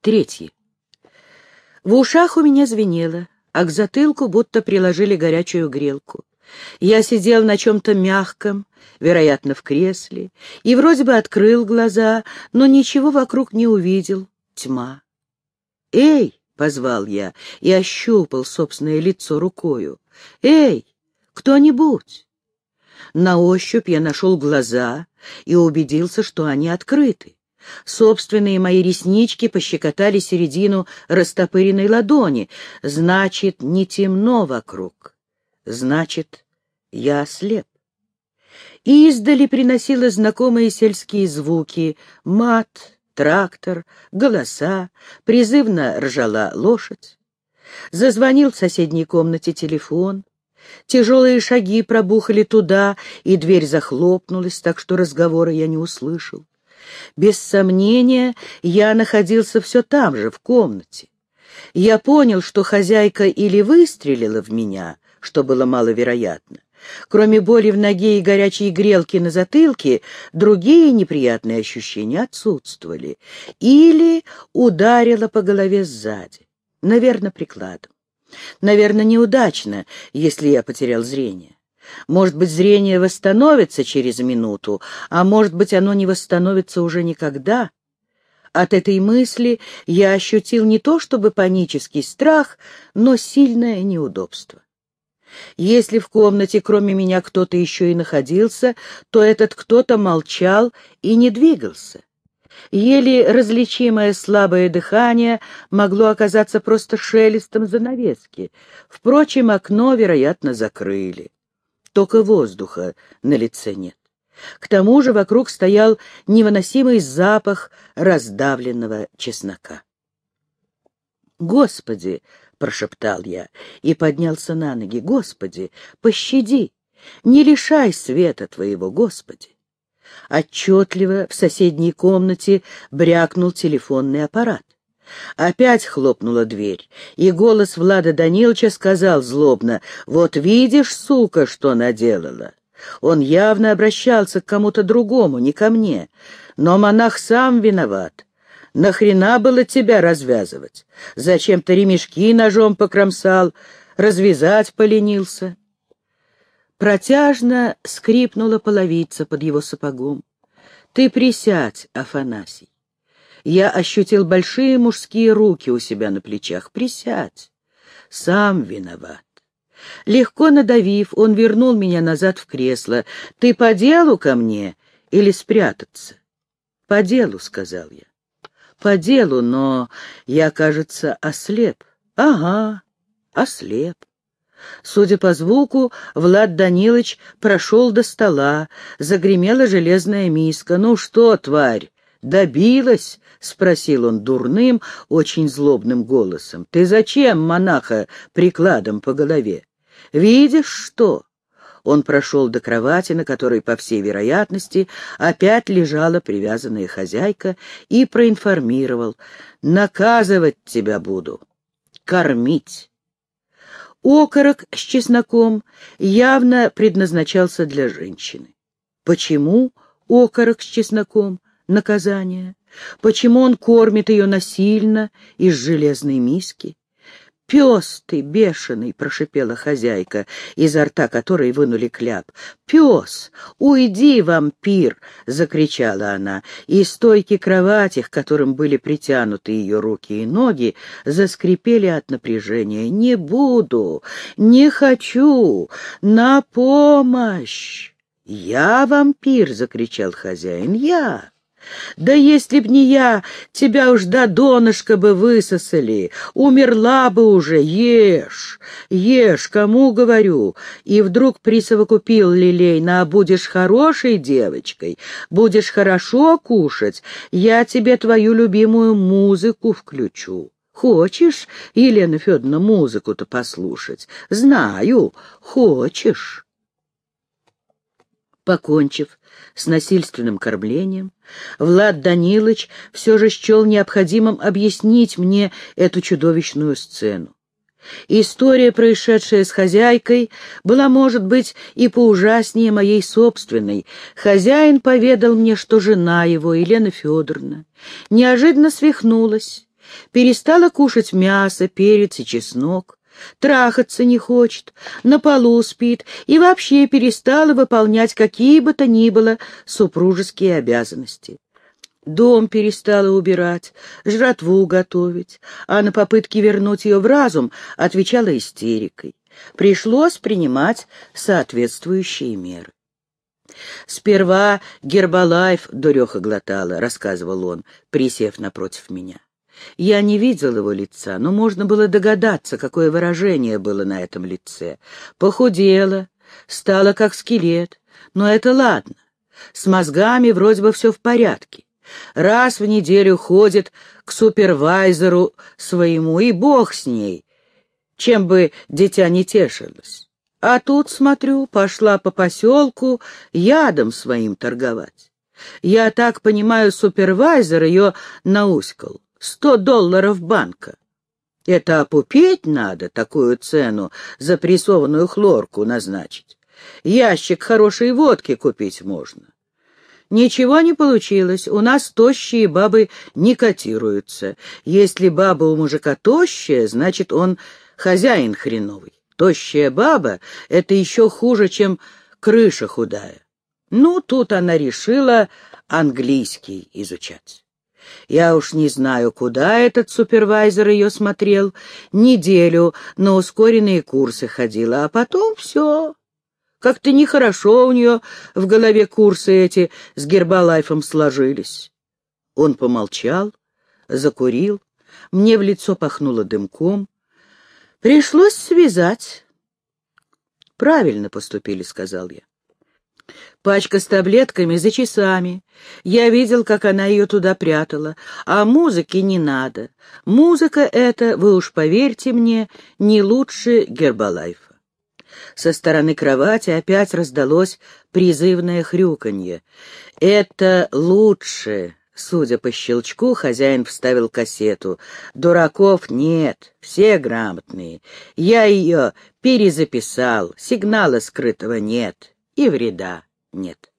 Третье. В ушах у меня звенело, а к затылку будто приложили горячую грелку. Я сидел на чем-то мягком, вероятно, в кресле, и вроде бы открыл глаза, но ничего вокруг не увидел. Тьма. «Эй!» — позвал я и ощупал собственное лицо рукою. «Эй! Кто-нибудь!» На ощупь я нашел глаза и убедился, что они открыты. Собственные мои реснички пощекотали середину растопыренной ладони. Значит, не темно вокруг. Значит, я ослеп. Издали приносила знакомые сельские звуки — мат, трактор, голоса, призывно ржала лошадь. Зазвонил в соседней комнате телефон. Тяжелые шаги пробухали туда, и дверь захлопнулась, так что разговора я не услышал. Без сомнения, я находился все там же, в комнате. Я понял, что хозяйка или выстрелила в меня, что было маловероятно. Кроме боли в ноге и горячей грелки на затылке, другие неприятные ощущения отсутствовали. Или ударила по голове сзади, наверное, прикладом. Наверное, неудачно, если я потерял зрение. Может быть, зрение восстановится через минуту, а может быть, оно не восстановится уже никогда. От этой мысли я ощутил не то чтобы панический страх, но сильное неудобство. Если в комнате кроме меня кто-то еще и находился, то этот кто-то молчал и не двигался. Еле различимое слабое дыхание могло оказаться просто шелестом занавески. Впрочем, окно, вероятно, закрыли только воздуха на лице нет. К тому же вокруг стоял невыносимый запах раздавленного чеснока. «Господи!» — прошептал я и поднялся на ноги. «Господи, пощади! Не лишай света Твоего, Господи!» Отчетливо в соседней комнате брякнул телефонный аппарат. Опять хлопнула дверь, и голос Влада Даниловича сказал злобно, «Вот видишь, сука, что наделала!» Он явно обращался к кому-то другому, не ко мне. Но монах сам виноват. Нахрена было тебя развязывать? Зачем ты ремешки ножом покромсал, развязать поленился? Протяжно скрипнула половица под его сапогом. Ты присядь, Афанасий я ощутил большие мужские руки у себя на плечах. «Присядь! Сам виноват!» Легко надавив, он вернул меня назад в кресло. «Ты по делу ко мне или спрятаться?» «По делу», — сказал я. «По делу, но я, кажется, ослеп». «Ага, ослеп». Судя по звуку, Влад Данилович прошел до стола, загремела железная миска. «Ну что, тварь, добилась?» — спросил он дурным, очень злобным голосом. — Ты зачем монаха прикладом по голове? Видишь, что? Он прошел до кровати, на которой, по всей вероятности, опять лежала привязанная хозяйка, и проинформировал. «Наказывать тебя буду. Кормить». Окорок с чесноком явно предназначался для женщины. Почему окорок с чесноком? Наказание. Почему он кормит ее насильно из железной миски? «Пес ты, бешеный!» — прошипела хозяйка, изо рта которой вынули кляп. «Пес! Уйди, вампир!» — закричала она, и стойки кровати, к которым были притянуты ее руки и ноги, заскрипели от напряжения. «Не буду! Не хочу! На помощь!» «Я вампир!» — закричал хозяин. «Я!» Да если б не я, тебя уж до донышка бы высосали, умерла бы уже, ешь, ешь, кому говорю. И вдруг присовокупил Лилейна, а будешь хорошей девочкой, будешь хорошо кушать, я тебе твою любимую музыку включу. Хочешь, Елена Федоровна, музыку-то послушать? Знаю, хочешь. Покончив с насильственным кормлением, Влад Данилович все же счел необходимым объяснить мне эту чудовищную сцену. История, происшедшая с хозяйкой, была, может быть, и поужаснее моей собственной. Хозяин поведал мне, что жена его, Елена Федоровна, неожиданно свихнулась Перестала кушать мясо, перец и чеснок. Трахаться не хочет, на полу спит и вообще перестала выполнять какие бы то ни было супружеские обязанности. Дом перестала убирать, жратву готовить, а на попытки вернуть ее в разум отвечала истерикой. Пришлось принимать соответствующие меры. «Сперва Гербалайф дуреха глотала», — рассказывал он, присев напротив меня. Я не видел его лица, но можно было догадаться, какое выражение было на этом лице. Похудела, стала как скелет, но это ладно. С мозгами вроде бы все в порядке. Раз в неделю ходит к супервайзеру своему, и бог с ней, чем бы дитя не тешилось. А тут, смотрю, пошла по поселку ядом своим торговать. Я так понимаю, супервайзер ее науськал. Сто долларов банка. Это опупеть надо, такую цену за прессованную хлорку назначить. Ящик хорошей водки купить можно. Ничего не получилось, у нас тощие бабы не котируются. Если баба у мужика тощая, значит, он хозяин хреновый. Тощая баба — это еще хуже, чем крыша худая. Ну, тут она решила английский изучать. Я уж не знаю, куда этот супервайзер ее смотрел. Неделю на ускоренные курсы ходила, а потом все. Как-то нехорошо у нее в голове курсы эти с Гербалайфом сложились. Он помолчал, закурил, мне в лицо пахнуло дымком. Пришлось связать. «Правильно поступили», — сказал я. Пачка с таблетками за часами. Я видел, как она ее туда прятала. А музыки не надо. Музыка эта, вы уж поверьте мне, не лучше Гербалайфа. Со стороны кровати опять раздалось призывное хрюканье. «Это лучше!» Судя по щелчку, хозяин вставил кассету. «Дураков нет, все грамотные. Я ее перезаписал, сигнала скрытого нет и вреда нет.